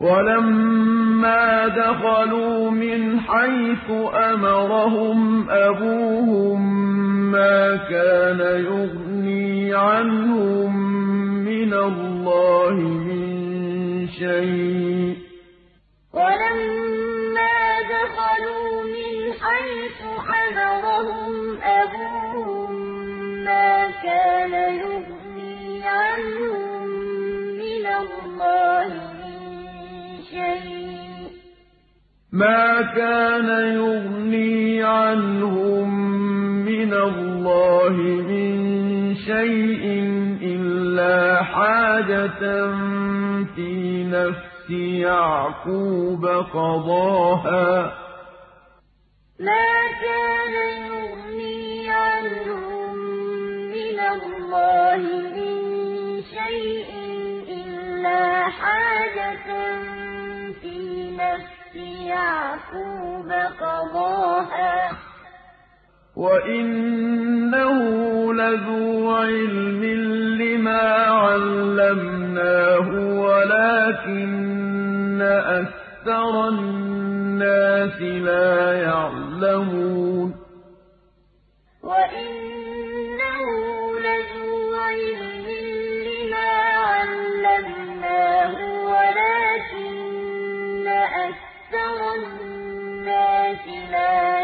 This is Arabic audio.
وَلَمَّا دَخَلُوا مِنْ حَيْثُ أَمَرَهُمْ أَبُوهُم مَّا كَانَ يُغْنِي عَنْهُم مِّنَ اللَّهِ مِن شَيْءٍ ۚ مِن شَيْءٍ إِلَّا حَاجَةً فِي نَفْسِ يَعْقُوبَ قَضَاهَا ۚ. وَإِنَّهُ لَذُو عِلْمٍ لِّمَا عَلَّمْنَاهُ وَلَٰكِنَّ أَكْثَرَ النَّاسِ لَا يَعْلَمُونَ وَلَمَّا دَخَلُوا مِنْ حَيْثُ أَمَرَهُمْ أَبُوهُم مَّا كَانَ يُغْنِي عَنْهُم مِّنَ اللَّهِ مِن شَيْءٍ إِلَّا حَاجَةً فِي نَفْسِ يَعْقُوبَ قَضَاهَا ۚ. وَإِنَّهُ لَذُو عِلْمٍ لِّمَا عَلَّمْنَاهُ وَلَٰكِنَّ أَكْثَرَ النَّاسِ لَا يَعْلَمُونَ. النَّاسِ مَا